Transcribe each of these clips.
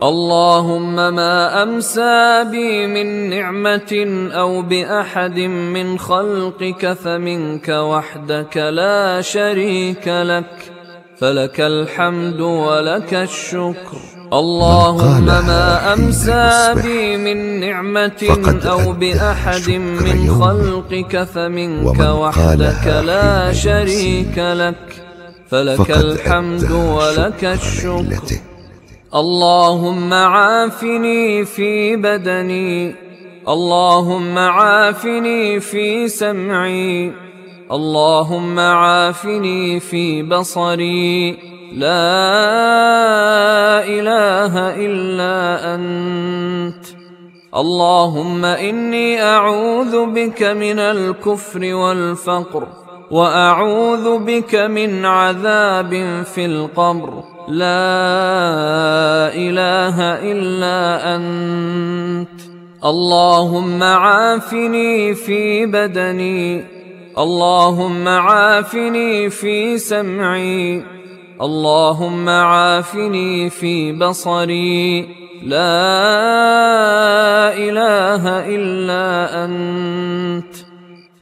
اللهم ما أمسى بي من نعمة أو بأحد من خلقك فمنك وحدك لا شريك لك فلك الحمد ولك الشكر. اللهم ما أمسى بي من نعمة أو بأحد من خلقك فمنك وحدك لا شريك لك فلك الحمد ولك الشكر. اللهم عافني في بدني. اللهم عافني في سمعي. اللهم عافني في بصري. لا إله إلا أنت. اللهم إني أعوذ بك من الكفر والفقر. وأعوذ بك من عذاب في القبر. لا إله إلا أنت. اللهم عافني في بدني. اللهم عافني في سمعي. اللهم عافني في بصري. لا إله إلا أنت.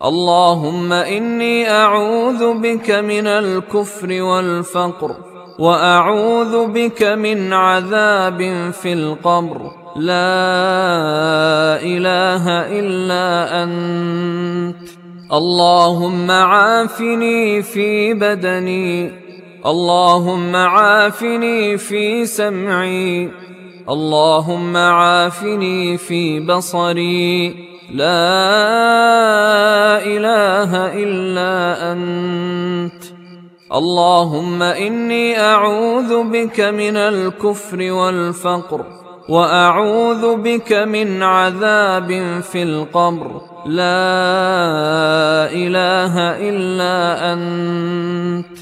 اللهم إني أعوذ بك من الكفر والفقر وأعوذ بك من عذاب في القبر. لا إله إلا أنت. اللهم عافني في بدني اللهم عافني في سمعي اللهم عافني في بصري. لا إله إلا أنت. اللهم إني أعوذ بك من الكفر والفقر وأعوذ بك من عذاب في القبر. لا إله إلا أنت.